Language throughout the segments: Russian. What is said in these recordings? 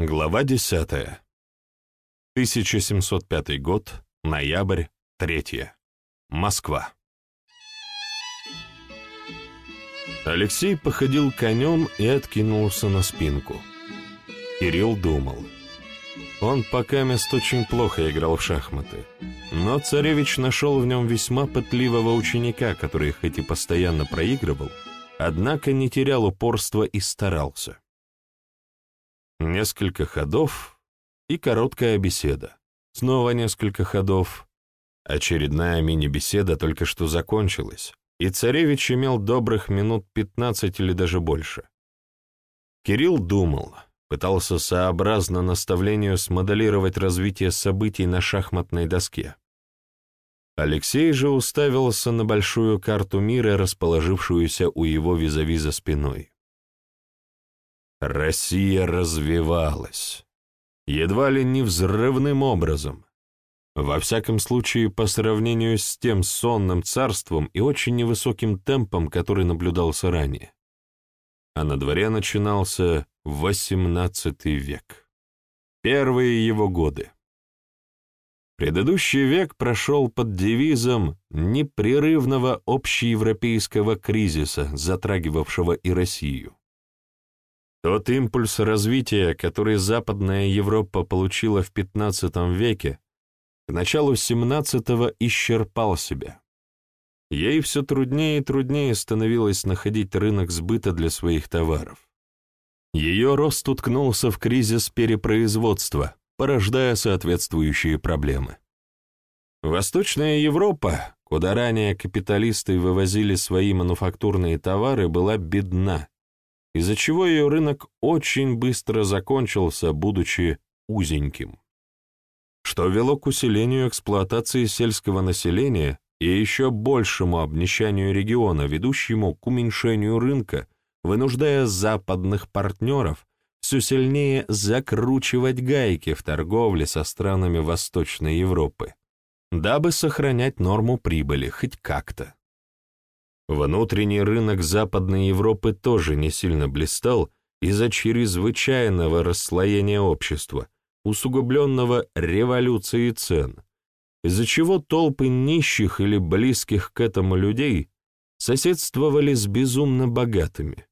Глава 10. 1705 год, ноябрь, 3. Москва. Алексей походил конем и откинулся на спинку. Кирилл думал. Он пока мест очень плохо играл в шахматы, но царевич нашел в нем весьма пытливого ученика, который хоть и постоянно проигрывал, однако не терял упорства и старался. Несколько ходов и короткая беседа. Снова несколько ходов. Очередная мини-беседа только что закончилась, и царевич имел добрых минут пятнадцать или даже больше. Кирилл думал, пытался сообразно наставлению смоделировать развитие событий на шахматной доске. Алексей же уставился на большую карту мира, расположившуюся у его визави за спиной. Россия развивалась. Едва ли не взрывным образом. Во всяком случае, по сравнению с тем сонным царством и очень невысоким темпом, который наблюдался ранее. А на дворе начинался XVIII век. Первые его годы. Предыдущий век прошел под девизом непрерывного общеевропейского кризиса, затрагивавшего и Россию. Тот импульс развития, который Западная Европа получила в XV веке, к началу XVII исчерпал себя. Ей все труднее и труднее становилось находить рынок сбыта для своих товаров. Ее рост уткнулся в кризис перепроизводства, порождая соответствующие проблемы. Восточная Европа, куда ранее капиталисты вывозили свои мануфактурные товары, была бедна из-за чего ее рынок очень быстро закончился, будучи узеньким. Что вело к усилению эксплуатации сельского населения и еще большему обнищанию региона, ведущему к уменьшению рынка, вынуждая западных партнеров все сильнее закручивать гайки в торговле со странами Восточной Европы, дабы сохранять норму прибыли хоть как-то. Внутренний рынок Западной Европы тоже не сильно блистал из-за чрезвычайного расслоения общества, усугубленного революцией цен, из-за чего толпы нищих или близких к этому людей соседствовали с безумно богатыми.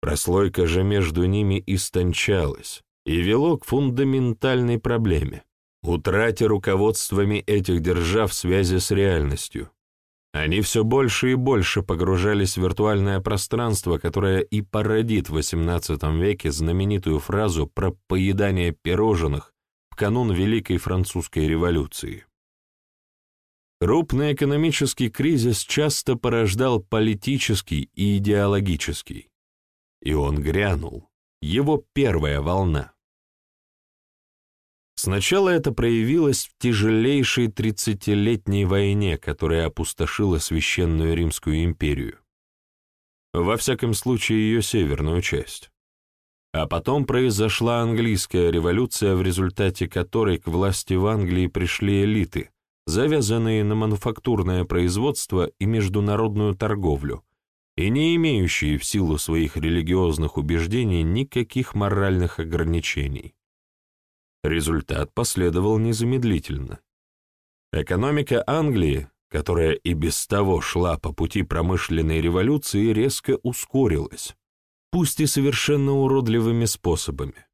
Прослойка же между ними истончалась и вело к фундаментальной проблеме — утрате руководствами этих держав связи с реальностью. Они все больше и больше погружались в виртуальное пространство, которое и породит в XVIII веке знаменитую фразу про поедание пирожных в канун Великой Французской революции. Крупный экономический кризис часто порождал политический и идеологический. И он грянул, его первая волна. Сначала это проявилось в тяжелейшей тридцатилетней войне, которая опустошила Священную Римскую империю. Во всяком случае, ее северную часть. А потом произошла английская революция, в результате которой к власти в Англии пришли элиты, завязанные на мануфактурное производство и международную торговлю, и не имеющие в силу своих религиозных убеждений никаких моральных ограничений. Результат последовал незамедлительно. Экономика Англии, которая и без того шла по пути промышленной революции, резко ускорилась, пусть и совершенно уродливыми способами.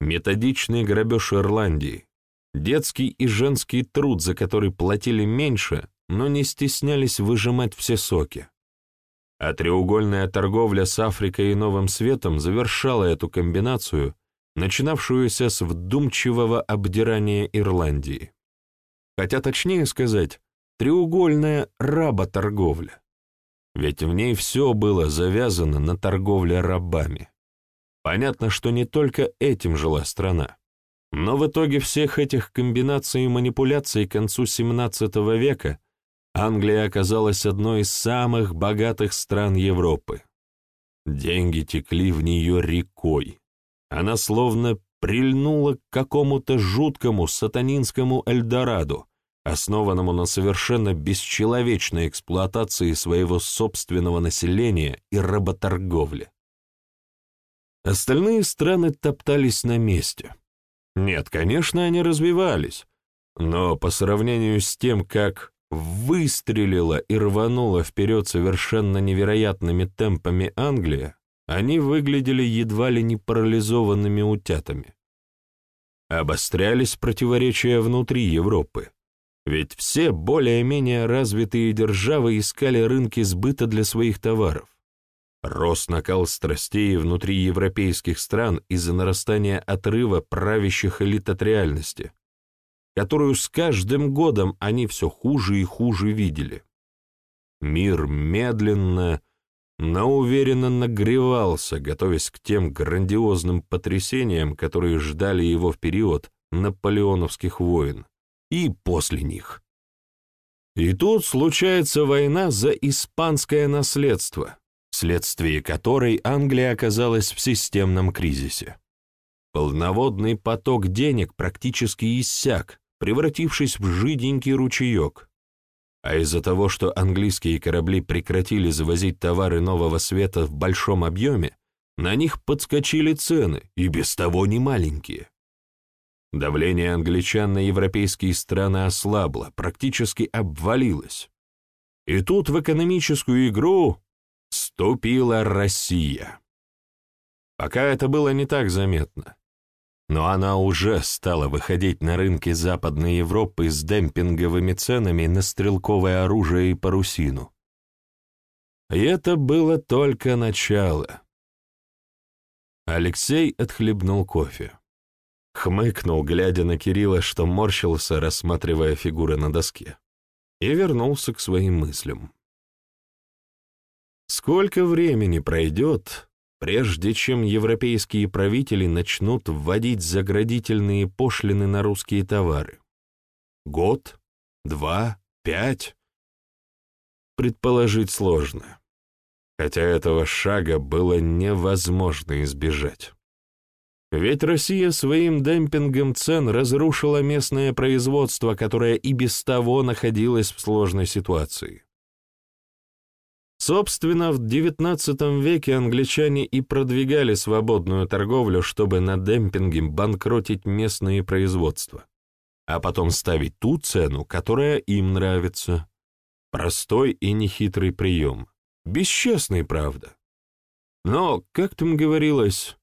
Методичный грабеж Ирландии, детский и женский труд, за который платили меньше, но не стеснялись выжимать все соки. А треугольная торговля с Африкой и Новым Светом завершала эту комбинацию начинавшуюся с вдумчивого обдирания Ирландии. Хотя точнее сказать, треугольная работорговля. Ведь в ней все было завязано на торговле рабами. Понятно, что не только этим жила страна. Но в итоге всех этих комбинаций и манипуляций к концу XVII века Англия оказалась одной из самых богатых стран Европы. Деньги текли в нее рекой, она словно прильнула к какому-то жуткому сатанинскому Эльдорадо, основанному на совершенно бесчеловечной эксплуатации своего собственного населения и работорговле. Остальные страны топтались на месте. Нет, конечно, они развивались, но по сравнению с тем, как выстрелила и рванула вперед совершенно невероятными темпами Англия, они выглядели едва ли не парализованными утятами. Обострялись противоречия внутри Европы, ведь все более-менее развитые державы искали рынки сбыта для своих товаров. Рос накал страстей внутри европейских стран из-за нарастания отрыва правящих элит от реальности, которую с каждым годом они все хуже и хуже видели. Мир медленно, но уверенно нагревался, готовясь к тем грандиозным потрясениям, которые ждали его в период наполеоновских войн и после них. И тут случается война за испанское наследство, вследствие которой Англия оказалась в системном кризисе. Полноводный поток денег практически иссяк, превратившись в жиденький ручеек. А из-за того, что английские корабли прекратили завозить товары нового света в большом объеме, на них подскочили цены, и без того не маленькие. Давление англичан на европейские страны ослабло, практически обвалилось. И тут в экономическую игру вступила Россия. Пока это было не так заметно, но она уже стала выходить на рынки Западной Европы с демпинговыми ценами на стрелковое оружие и парусину. И это было только начало. Алексей отхлебнул кофе. Хмыкнул, глядя на Кирилла, что морщился, рассматривая фигуры на доске, и вернулся к своим мыслям. Сколько времени пройдет, прежде чем европейские правители начнут вводить заградительные пошлины на русские товары. Год? Два? Пять? Предположить сложно, хотя этого шага было невозможно избежать. Ведь Россия своим демпингом цен разрушила местное производство, которое и без того находилось в сложной ситуации. Собственно, в XIX веке англичане и продвигали свободную торговлю, чтобы на демпинге банкротить местные производства, а потом ставить ту цену, которая им нравится. Простой и нехитрый прием. Бесчестный, правда. Но, как там говорилось,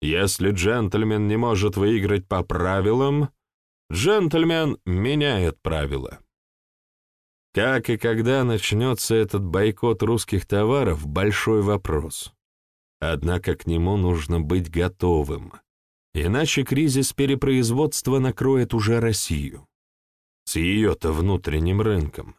если джентльмен не может выиграть по правилам, джентльмен меняет правила. Как и когда начнется этот бойкот русских товаров – большой вопрос. Однако к нему нужно быть готовым, иначе кризис перепроизводства накроет уже Россию. С ее-то внутренним рынком.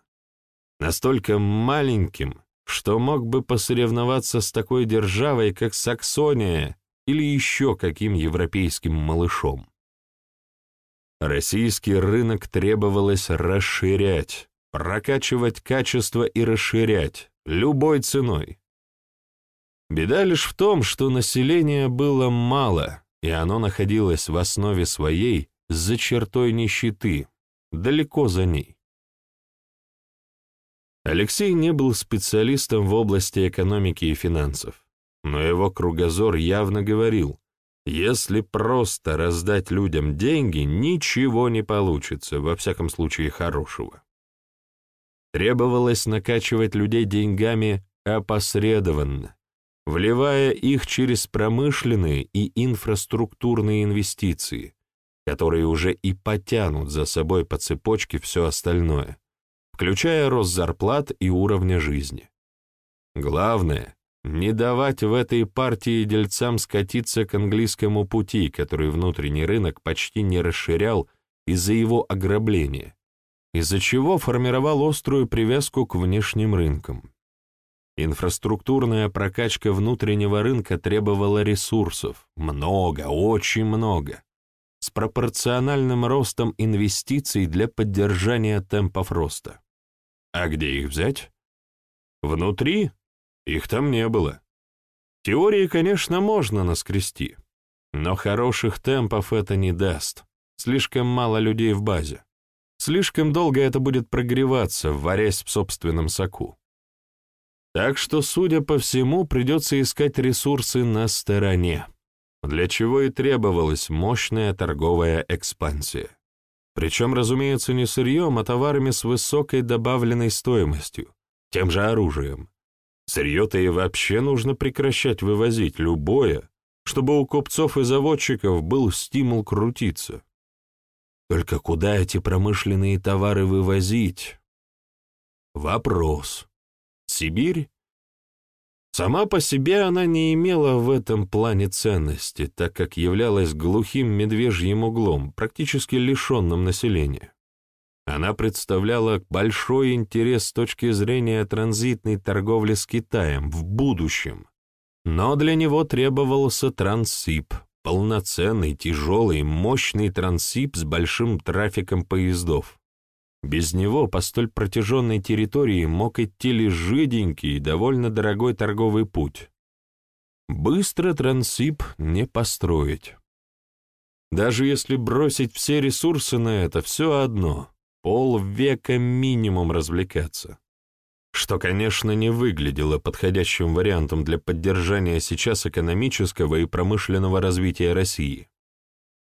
Настолько маленьким, что мог бы посоревноваться с такой державой, как Саксония или еще каким европейским малышом. Российский рынок требовалось расширять, прокачивать качество и расширять, любой ценой. Беда лишь в том, что населения было мало, и оно находилось в основе своей за чертой нищеты, далеко за ней. Алексей не был специалистом в области экономики и финансов, но его кругозор явно говорил, если просто раздать людям деньги, ничего не получится, во всяком случае хорошего. Требовалось накачивать людей деньгами опосредованно, вливая их через промышленные и инфраструктурные инвестиции, которые уже и потянут за собой по цепочке все остальное, включая рост зарплат и уровня жизни. Главное — не давать в этой партии дельцам скатиться к английскому пути, который внутренний рынок почти не расширял из-за его ограбления, из-за чего формировал острую привязку к внешним рынкам. Инфраструктурная прокачка внутреннего рынка требовала ресурсов, много, очень много, с пропорциональным ростом инвестиций для поддержания темпов роста. А где их взять? Внутри? Их там не было. Теории, конечно, можно наскрести, но хороших темпов это не даст. Слишком мало людей в базе. Слишком долго это будет прогреваться, варясь в собственном соку. Так что, судя по всему, придется искать ресурсы на стороне. для чего и требовалась мощная торговая экспансия. Причем, разумеется, не сырьем, а товарами с высокой добавленной стоимостью, тем же оружием. Сырье-то и вообще нужно прекращать вывозить любое, чтобы у купцов и заводчиков был стимул крутиться. Только куда эти промышленные товары вывозить? Вопрос. Сибирь? Сама по себе она не имела в этом плане ценности, так как являлась глухим медвежьим углом, практически лишенным населения. Она представляла большой интерес с точки зрения транзитной торговли с Китаем в будущем, но для него требовался Транссиб, полноценный, тяжелый, мощный Транссиб с большим трафиком поездов. Без него по столь протяженной территории мог идти лишь жиденький и довольно дорогой торговый путь. Быстро Трансип не построить. Даже если бросить все ресурсы на это, все одно — полвека минимум развлекаться. Что, конечно, не выглядело подходящим вариантом для поддержания сейчас экономического и промышленного развития России.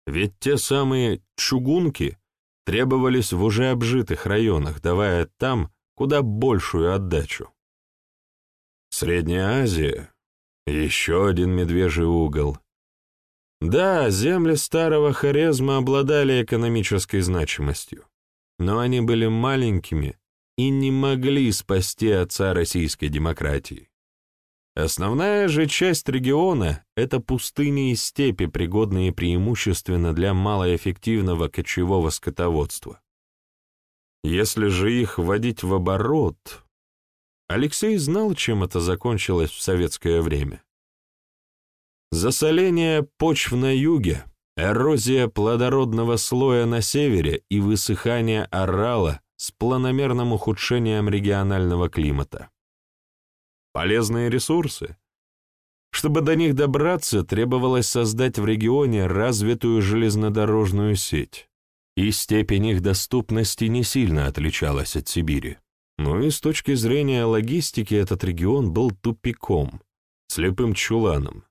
Ведь те самые «чугунки» требовались в уже обжитых районах, давая там куда большую отдачу. Средняя Азия — еще один медвежий угол. Да, земли старого Хорезма обладали экономической значимостью, но они были маленькими и не могли спасти отца российской демократии. Основная же часть региона — это пустыни и степи, пригодные преимущественно для малоэффективного кочевого скотоводства. Если же их вводить в оборот... Алексей знал, чем это закончилось в советское время. Засоление почв на юге, эрозия плодородного слоя на севере и высыхание орала с планомерным ухудшением регионального климата. Полезные ресурсы. Чтобы до них добраться, требовалось создать в регионе развитую железнодорожную сеть, и степень их доступности не сильно отличалась от Сибири. Но и с точки зрения логистики этот регион был тупиком, слепым чуланом.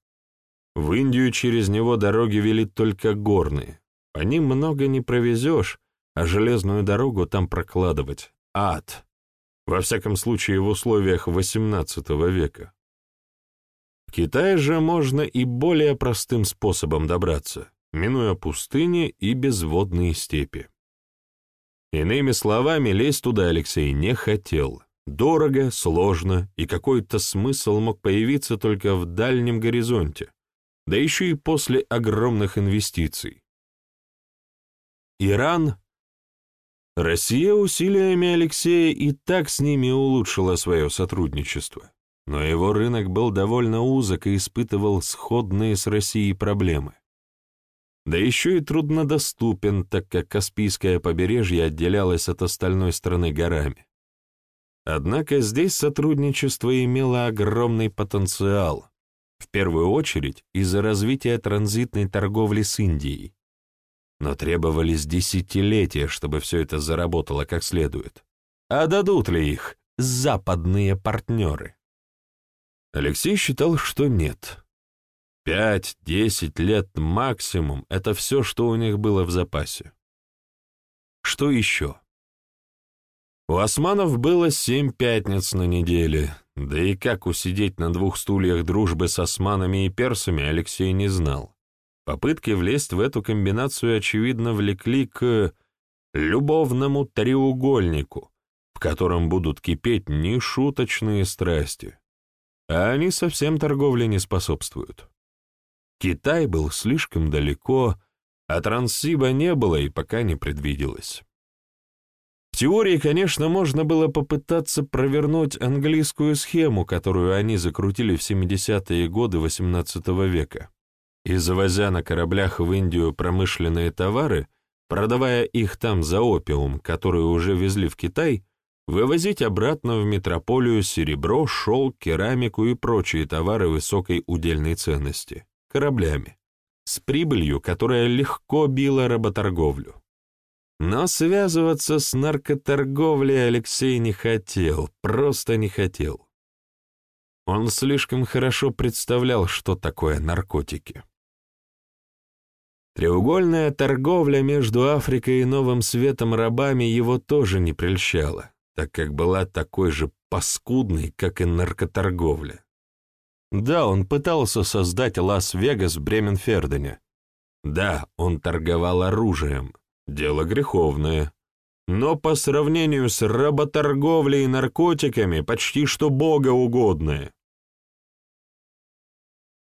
В Индию через него дороги вели только горные, по ним много не провезешь, а железную дорогу там прокладывать — ад. Во всяком случае, в условиях XVIII века. В Китае же можно и более простым способом добраться, минуя пустыни и безводные степи. Иными словами, лезть туда Алексей не хотел. Дорого, сложно, и какой-то смысл мог появиться только в дальнем горизонте, да еще и после огромных инвестиций. Иран Россия усилиями Алексея и так с ними улучшила свое сотрудничество, но его рынок был довольно узок и испытывал сходные с Россией проблемы. Да еще и труднодоступен, так как Каспийское побережье отделялось от остальной страны горами. Однако здесь сотрудничество имело огромный потенциал, в первую очередь из-за развития транзитной торговли с Индией, но требовались десятилетия, чтобы все это заработало как следует. А дадут ли их западные партнеры? Алексей считал, что нет. Пять-десять лет максимум — это все, что у них было в запасе. Что еще? У османов было семь пятниц на неделе, да и как усидеть на двух стульях дружбы с османами и персами Алексей не знал. Попытки влезть в эту комбинацию, очевидно, влекли к любовному треугольнику, в котором будут кипеть нешуточные страсти. А они совсем торговле не способствуют. Китай был слишком далеко, а Транссиба не было и пока не предвиделось. В теории, конечно, можно было попытаться провернуть английскую схему, которую они закрутили в 70-е годы XVIII века и, завозя на кораблях в Индию промышленные товары, продавая их там за опиум, который уже везли в Китай, вывозить обратно в метрополию серебро, шелк, керамику и прочие товары высокой удельной ценности, кораблями, с прибылью, которая легко била работорговлю. Но связываться с наркоторговлей Алексей не хотел, просто не хотел. Он слишком хорошо представлял, что такое наркотики. Треугольная торговля между Африкой и Новым Светом рабами его тоже не прельщала, так как была такой же паскудной, как и наркоторговля. Да, он пытался создать Лас-Вегас в Бременфердене. Да, он торговал оружием, дело греховное. Но по сравнению с работорговлей и наркотиками почти что богоугодное.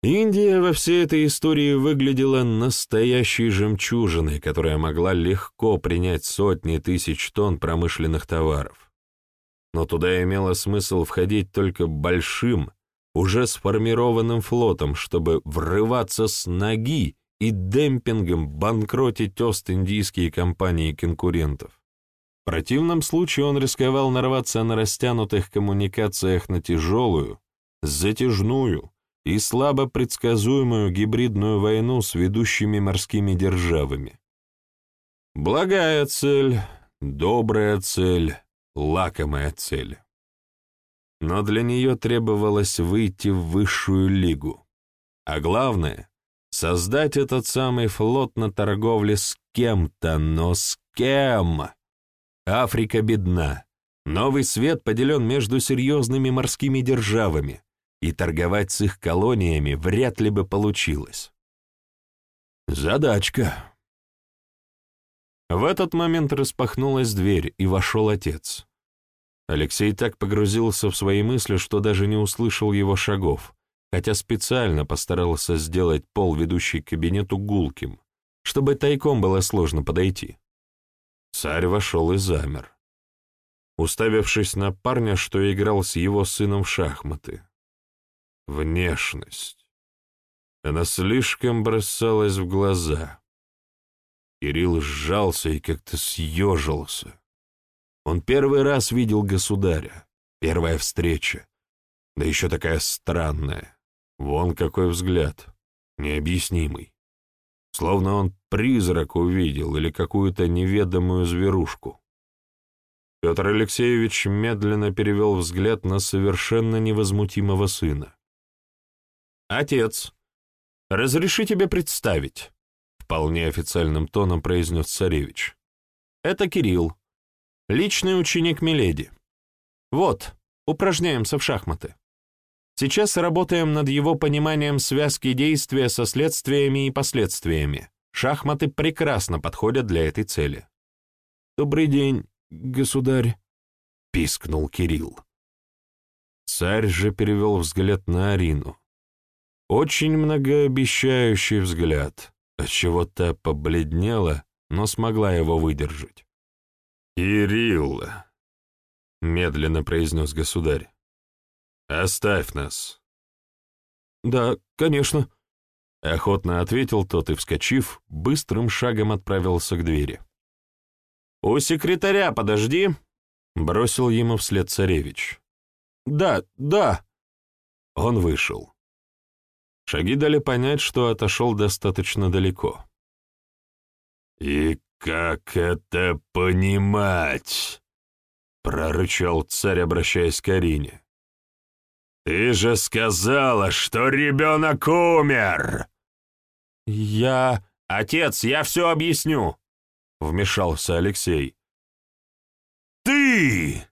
Индия во всей этой истории выглядела настоящей жемчужиной, которая могла легко принять сотни тысяч тонн промышленных товаров. Но туда имело смысл входить только большим, уже сформированным флотом, чтобы врываться с ноги и демпингом банкротить Ост-Индийские компании конкурентов. В противном случае он рисковал нарваться на растянутых коммуникациях на тяжелую, затяжную и слабо предсказуемую гибридную войну с ведущими морскими державами. Благая цель, добрая цель, лакомая цель но для нее требовалось выйти в высшую лигу. А главное — создать этот самый флот на торговле с кем-то, но с кем? Африка бедна. Новый свет поделен между серьезными морскими державами, и торговать с их колониями вряд ли бы получилось. Задачка. В этот момент распахнулась дверь, и вошел отец. Алексей так погрузился в свои мысли, что даже не услышал его шагов, хотя специально постарался сделать пол, ведущий к кабинету, гулким, чтобы тайком было сложно подойти. Царь вошел и замер, уставившись на парня, что играл с его сыном в шахматы. Внешность. Она слишком бросалась в глаза. Кирилл сжался и как-то съежился. Он первый раз видел государя, первая встреча, да еще такая странная. Вон какой взгляд, необъяснимый. Словно он призрак увидел или какую-то неведомую зверушку. Петр Алексеевич медленно перевел взгляд на совершенно невозмутимого сына. «Отец, разреши тебе представить», — вполне официальным тоном произнес царевич. «Это Кирилл, Личный ученик Миледи. Вот, упражняемся в шахматы. Сейчас работаем над его пониманием связки действия со следствиями и последствиями. Шахматы прекрасно подходят для этой цели. «Добрый день, государь», — пискнул Кирилл. Царь же перевел взгляд на Арину. Очень многообещающий взгляд, отчего-то побледнела, но смогла его выдержать. «Кирилл», — медленно произнес государь, — «оставь нас». «Да, конечно», — охотно ответил тот и, вскочив, быстрым шагом отправился к двери. «У секретаря подожди», — бросил ему вслед царевич. «Да, да». Он вышел. Шаги дали понять, что отошел достаточно далеко. «И «Как это понимать?» — прорычал царь, обращаясь к Арине. «Ты же сказала, что ребенок умер!» «Я... Отец, я все объясню!» — вмешался Алексей. «Ты!»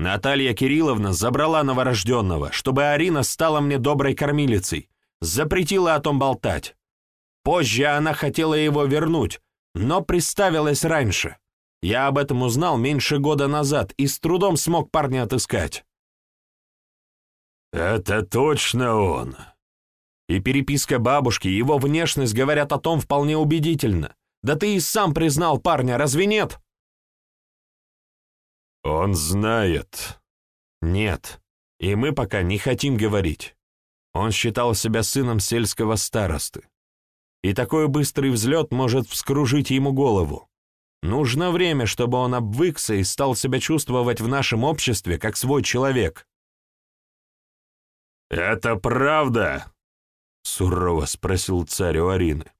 Наталья Кирилловна забрала новорожденного, чтобы Арина стала мне доброй кормилицей, запретила о том болтать. Позже она хотела его вернуть, но приставилась раньше. Я об этом узнал меньше года назад и с трудом смог парня отыскать. «Это точно он!» И переписка бабушки, его внешность говорят о том вполне убедительно. Да ты и сам признал парня, разве нет? Он знает. Нет, и мы пока не хотим говорить. Он считал себя сыном сельского старосты и такой быстрый взлет может вскружить ему голову. Нужно время, чтобы он обвыкся и стал себя чувствовать в нашем обществе как свой человек. «Это правда?» — сурово спросил царь у Арины.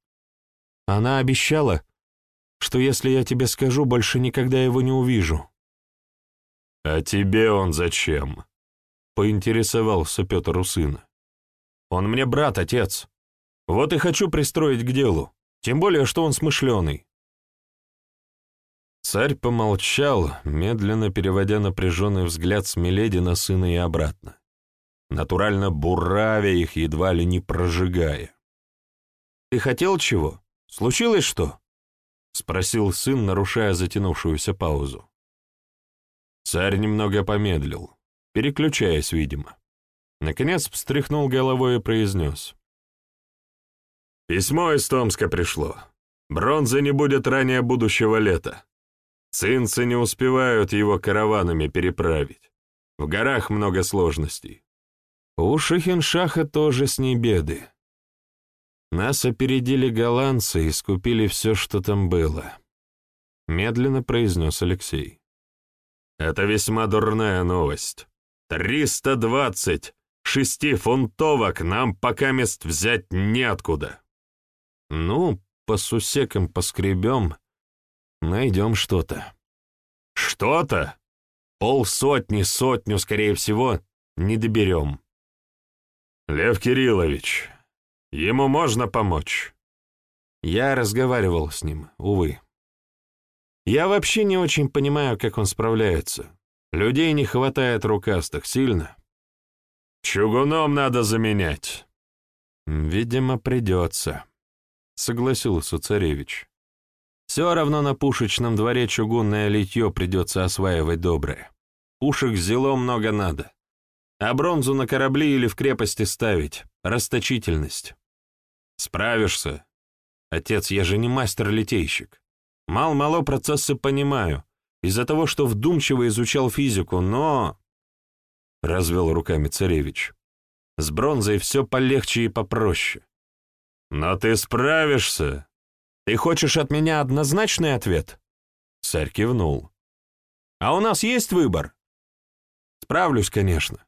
Она обещала, что если я тебе скажу, больше никогда его не увижу. «А тебе он зачем?» — поинтересовался Петр у сына. «Он мне брат, отец. Вот и хочу пристроить к делу. тем более, что он смышленый. Царь помолчал, медленно переводя напряженный взгляд с Миледи на сына и обратно, натурально буравя их, едва ли не прожигая. «Ты хотел чего? Случилось что?» — спросил сын, нарушая затянувшуюся паузу. Царь немного помедлил, переключаясь, видимо. Наконец встряхнул головой и произнес. «Письмо из Томска пришло. Бронзы не будет ранее будущего лета. Цинцы не успевают его караванами переправить. В горах много сложностей. У Шихиншаха тоже с ней беды. Нас опередили голландцы и скупили все, что там было», — медленно произнес Алексей. «Это весьма дурная новость. 320, Шести фунтовок нам пока мест взять неоткуда. Ну, по сусекам поскребем, найдем что-то. Что-то? Полсотни, сотню, скорее всего, не доберем. Лев Кириллович, ему можно помочь? Я разговаривал с ним, увы. Я вообще не очень понимаю, как он справляется. Людей не хватает рукастых сильно. Чугуном надо заменять. Видимо, придется, согласился царевич. Все равно на пушечном дворе чугунное литье придется осваивать доброе. Пушек зело много надо. А бронзу на корабли или в крепости ставить — расточительность. Справишься. Отец, я же не мастер-литейщик. Мал-мало процессы понимаю, из-за того, что вдумчиво изучал физику, но... Развел руками царевич. С бронзой все полегче и попроще. Но ты справишься, ты хочешь от меня однозначный ответ?» Царь кивнул. «А у нас есть выбор?» «Справлюсь, конечно.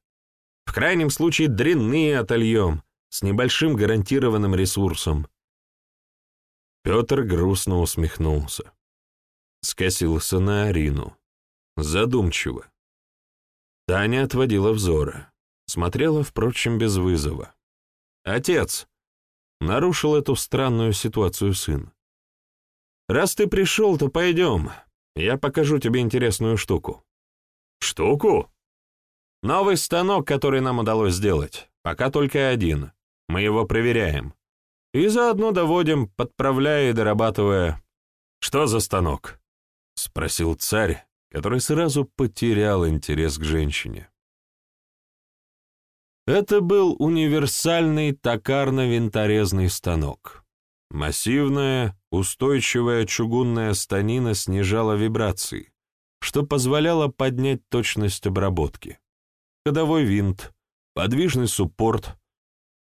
В крайнем случае дрянные отольем, с небольшим гарантированным ресурсом». Петр грустно усмехнулся. Скосился на Арину. Задумчиво. Таня отводила взоры. Смотрела, впрочем, без вызова. «Отец!» — нарушил эту странную ситуацию сын. Раз ты пришел, то пойдем. Я покажу тебе интересную штуку». «Штуку?» «Новый станок, который нам удалось сделать. Пока только один. Мы его проверяем. И заодно доводим, подправляя и дорабатывая. Что за станок?» — спросил царь, который сразу потерял интерес к женщине. Это был универсальный токарно-винторезный станок. Массивная, устойчивая чугунная станина снижала вибрации, что позволяло поднять точность обработки. Ходовой винт, подвижный суппорт,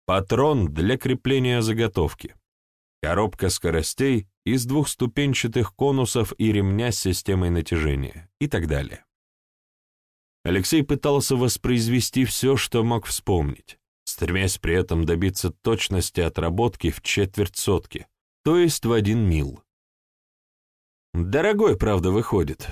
патрон для крепления заготовки, коробка скоростей из двухступенчатых конусов и ремня с системой натяжения и так далее. Алексей пытался воспроизвести все, что мог вспомнить стремясь при этом добиться точности отработки в четверть сотки, то есть в один мил. Дорогой, правда, выходит.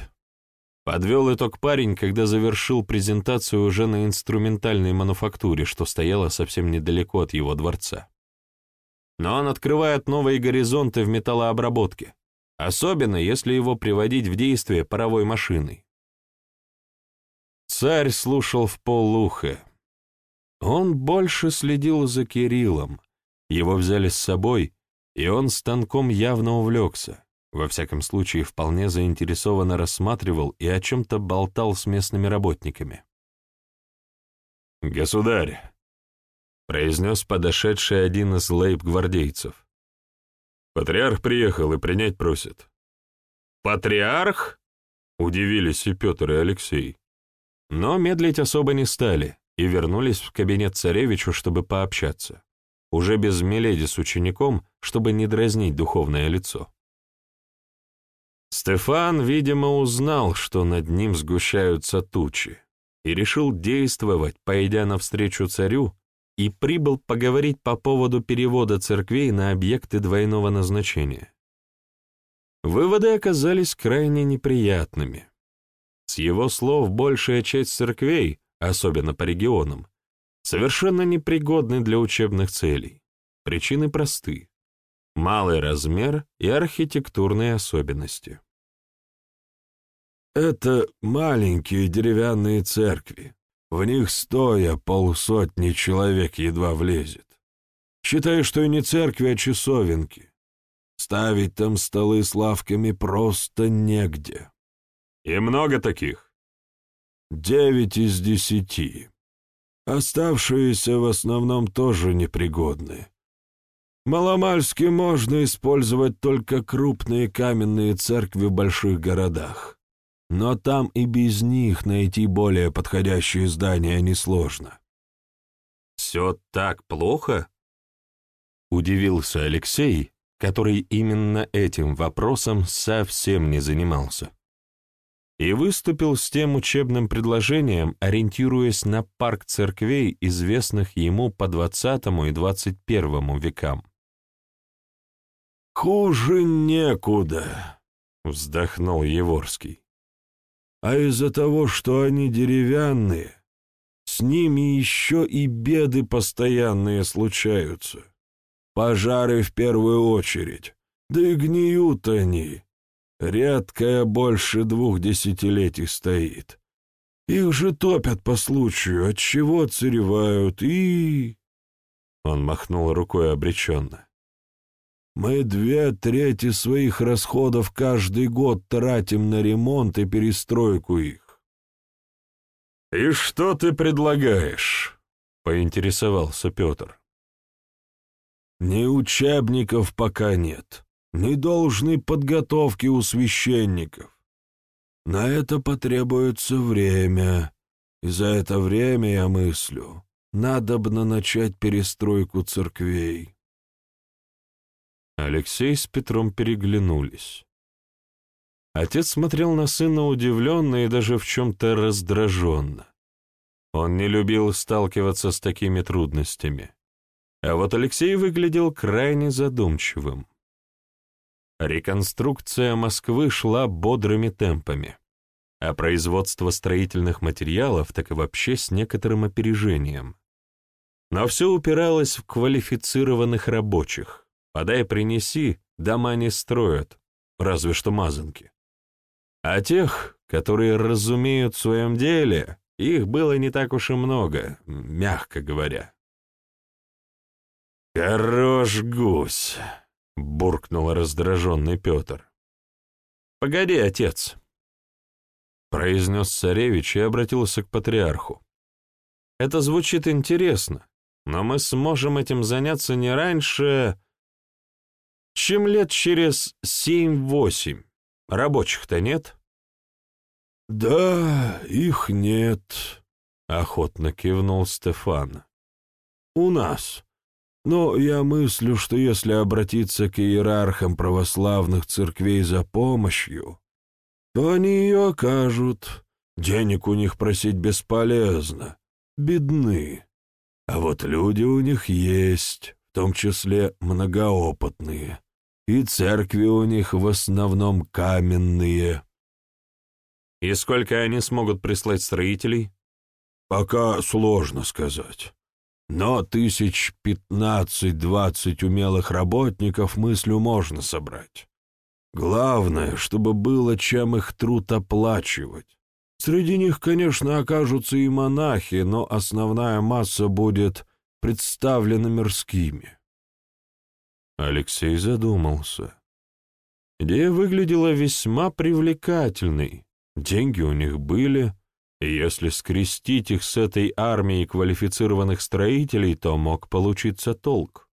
Подвел итог парень, когда завершил презентацию уже на инструментальной мануфактуре, что стояла совсем недалеко от его дворца. Но он открывает новые горизонты в металлообработке, особенно если его приводить в действие паровой машиной. Царь слушал в полуха, он больше следил за Кириллом. Его взяли с собой, и он станком явно увлекся. Во всяком случае, вполне заинтересованно рассматривал и о чем-то болтал с местными работниками. «Государь», — произнес подошедший один из лейб-гвардейцев, — «патриарх приехал и принять просит». «Патриарх?» — удивились и Петр, и Алексей. Но медлить особо не стали и вернулись в кабинет царевичу, чтобы пообщаться, уже без Миледи с учеником, чтобы не дразнить духовное лицо. Стефан, видимо, узнал, что над ним сгущаются тучи, и решил действовать, пойдя навстречу царю, и прибыл поговорить по поводу перевода церквей на объекты двойного назначения. Выводы оказались крайне неприятными. С его слов большая часть церквей, особенно по регионам, совершенно непригодны для учебных целей. Причины просты. малый размер и архитектурные особенности. Это маленькие деревянные церкви. В них стоя полсотни человек едва влезет. Считай, что и не церкви, а часовенки. Ставить там столы с лавками просто негде. И много таких? Девять из десяти. Оставшиеся в основном тоже непригодны. Маломальски можно использовать только крупные каменные церкви в больших городах. Но там и без них найти более подходящее здание несложно. «Все так плохо?» Удивился Алексей, который именно этим вопросом совсем не занимался. И выступил с тем учебным предложением, ориентируясь на парк церквей, известных ему по XX и XXI векам. «Хуже некуда», — вздохнул Еворский а из-за того, что они деревянные, с ними еще и беды постоянные случаются. Пожары в первую очередь, да и гниют они. Редкая больше двух десятилетий стоит. Их же топят по случаю, от чего царевают и...» Он махнул рукой обреченно. Мы две трети своих расходов каждый год тратим на ремонт и перестройку их. «И что ты предлагаешь?» — поинтересовался Петр. «Ни учебников пока нет, ни должной подготовки у священников. На это потребуется время, и за это время, я мыслю, надобно начать перестройку церквей». Алексей с Петром переглянулись. Отец смотрел на сына удивленно и даже в чем-то раздраженно. Он не любил сталкиваться с такими трудностями. А вот Алексей выглядел крайне задумчивым. Реконструкция Москвы шла бодрыми темпами, а производство строительных материалов так и вообще с некоторым опережением. Но все упиралось в квалифицированных рабочих. Подай, принеси, дома не строят, разве что мазанки. А тех, которые разумеют в своем деле, их было не так уж и много, мягко говоря. «Хорош гусь!» — буркнул раздраженный Петр. «Погоди, отец!» — произнес царевич и обратился к патриарху. «Это звучит интересно, но мы сможем этим заняться не раньше...» чем лет через семь-восемь. Рабочих-то нет? Да, их нет, — охотно кивнул Стефан. У нас. Но я мыслю, что если обратиться к иерархам православных церквей за помощью, то они ее окажут. Денег у них просить бесполезно. Бедны. А вот люди у них есть, в том числе многоопытные и церкви у них в основном каменные. И сколько они смогут прислать строителей? Пока сложно сказать. Но тысяч пятнадцать-двадцать умелых работников мыслю можно собрать. Главное, чтобы было чем их труд оплачивать. Среди них, конечно, окажутся и монахи, но основная масса будет представлена мирскими. Алексей задумался. Идея выглядела весьма привлекательной, деньги у них были, и если скрестить их с этой армией квалифицированных строителей, то мог получиться толк.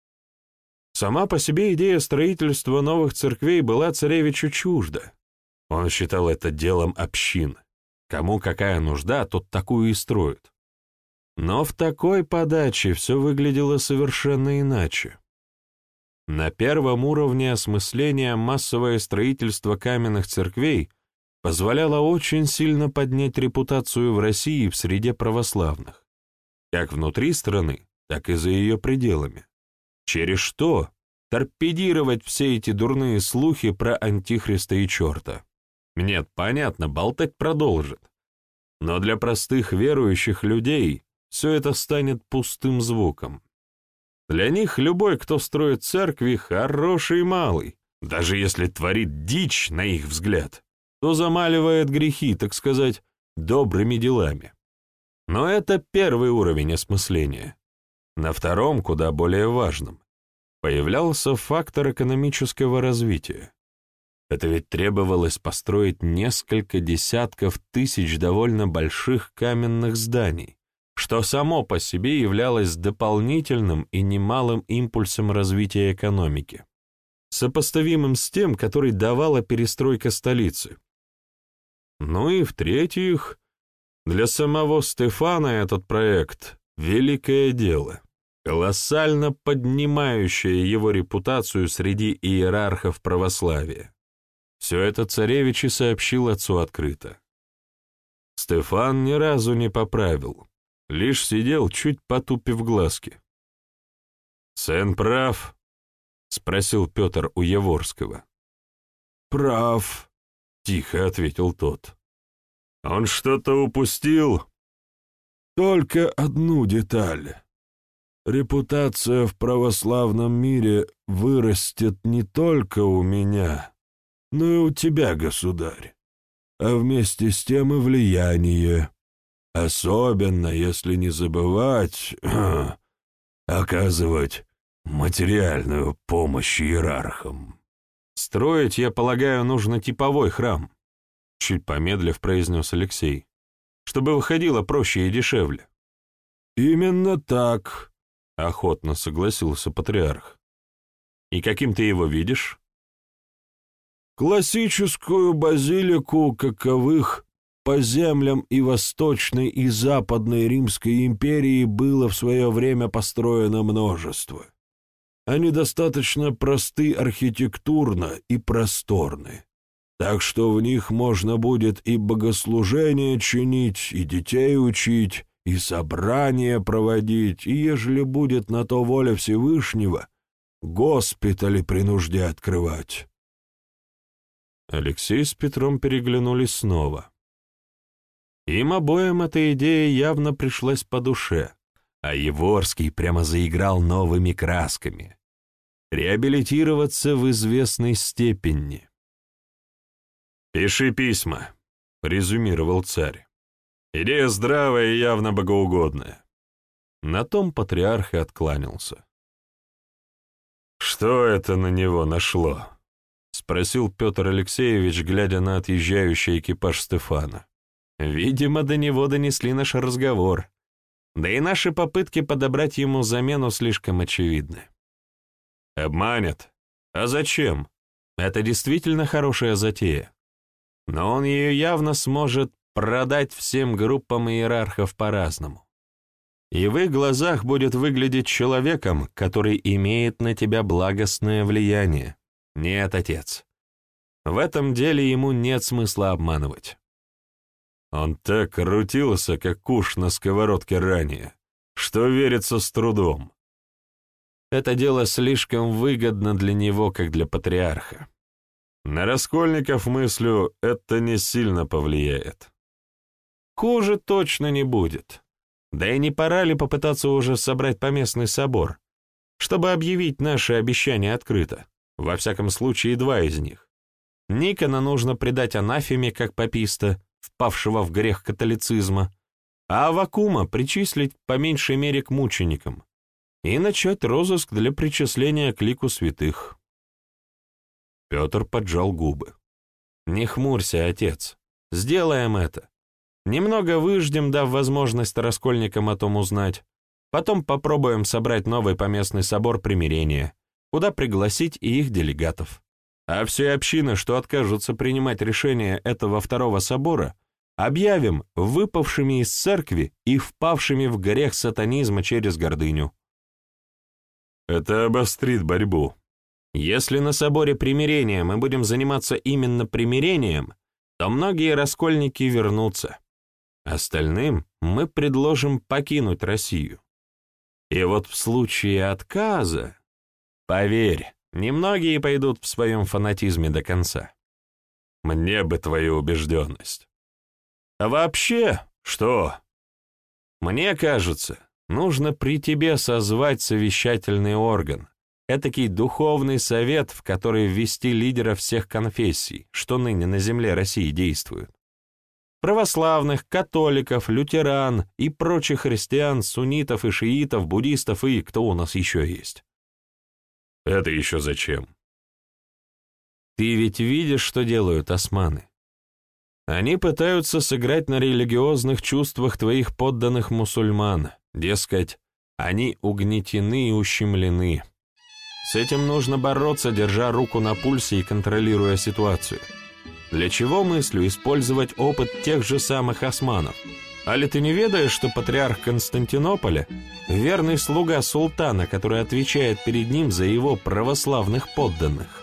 Сама по себе идея строительства новых церквей была царевичу чужда. Он считал это делом общин. Кому какая нужда, тот такую и строит. Но в такой подаче все выглядело совершенно иначе. На первом уровне осмысления массовое строительство каменных церквей позволяло очень сильно поднять репутацию в России в среде православных, как внутри страны, так и за ее пределами, через что торпедировать все эти дурные слухи про антихриста и черта. Нет, понятно, болтать продолжит. Но для простых верующих людей все это станет пустым звуком. Для них любой, кто строит церкви, хороший малый, даже если творит дичь, на их взгляд, то замаливает грехи, так сказать, добрыми делами. Но это первый уровень осмысления. На втором, куда более важном, появлялся фактор экономического развития. Это ведь требовалось построить несколько десятков тысяч довольно больших каменных зданий, что само по себе являлось дополнительным и немалым импульсом развития экономики, сопоставимым с тем, который давала перестройка столицы. Ну и в-третьих, для самого Стефана этот проект — великое дело, колоссально поднимающее его репутацию среди иерархов православия. Все это царевич и сообщил отцу открыто. Стефан ни разу не поправил, лишь сидел, чуть потупив глазки. «Сын прав?» — спросил Петр у Еворского. «Прав», — тихо ответил тот. «Он что-то упустил?» «Только одну деталь. Репутация в православном мире вырастет не только у меня, но и у тебя, государь, а вместе с тем и влияние, особенно если не забывать оказывать материальную помощь иерархам. Строить, я полагаю, нужно типовой храм, чуть помедлив произнес Алексей, чтобы выходило проще и дешевле. Именно так, охотно согласился патриарх. И каким ты его видишь? Классическую базилику, каковых по землям и Восточной, и Западной Римской империи было в свое время построено множество. Они достаточно просты архитектурно и просторны, так что в них можно будет и богослужение чинить, и детей учить, и собрания проводить, и, ежели будет на то воля Всевышнего, госпитали при нужде открывать. Алексей с Петром переглянулись снова. Им обоим эта идея явно пришлась по душе, а Еворский прямо заиграл новыми красками. Реабилитироваться в известной степени. «Пиши письма», — резюмировал царь. «Идея здравая и явно богоугодная». На том патриарх и откланялся. «Что это на него нашло?» — спросил Петр Алексеевич, глядя на отъезжающий экипаж Стефана. «Видимо, до него донесли наш разговор. Да и наши попытки подобрать ему замену слишком очевидны». «Обманет? А зачем? Это действительно хорошая затея. Но он ее явно сможет продать всем группам иерархов по-разному. И в их глазах будет выглядеть человеком, который имеет на тебя благостное влияние, нет, отец. В этом деле ему нет смысла обманывать. Он так крутился, как куш на сковородке ранее, что верится с трудом. Это дело слишком выгодно для него, как для патриарха. На Раскольников, мыслю, это не сильно повлияет. Хуже точно не будет. Да и не пора ли попытаться уже собрать поместный собор, чтобы объявить наши обещания открыто? Во всяком случае, два из них. Никона нужно предать анафеме как паписта, впавшего в грех католицизма, а Авакума причислить по меньшей мере к мученикам и начать розыск для причисления к лику святых. Петр поджал губы. «Не хмурься, отец. Сделаем это. Немного выждем, дав возможность раскольникам о том узнать. Потом попробуем собрать новый поместный собор примирения куда пригласить и их делегатов. А все общины, что откажутся принимать решение этого второго собора, объявим выпавшими из церкви и впавшими в грех сатанизма через гордыню. Это обострит борьбу. Если на соборе примирения мы будем заниматься именно примирением, то многие раскольники вернутся. Остальным мы предложим покинуть Россию. И вот в случае отказа Поверь, немногие пойдут в своем фанатизме до конца. Мне бы твою убежденность. А вообще, что? Мне кажется, нужно при тебе созвать совещательный орган, этакий духовный совет, в который ввести лидеров всех конфессий, что ныне на земле России действуют. Православных, католиков, лютеран и прочих христиан, суннитов и шиитов, буддистов и кто у нас еще есть. Это еще зачем? Ты ведь видишь, что делают османы. Они пытаются сыграть на религиозных чувствах твоих подданных мусульман, дескать, они угнетены и ущемлены. С этим нужно бороться, держа руку на пульсе и контролируя ситуацию. Для чего мыслю использовать опыт тех же самых османов? Али ты не ведаешь, что патриарх Константинополя — верный слуга султана, который отвечает перед ним за его православных подданных?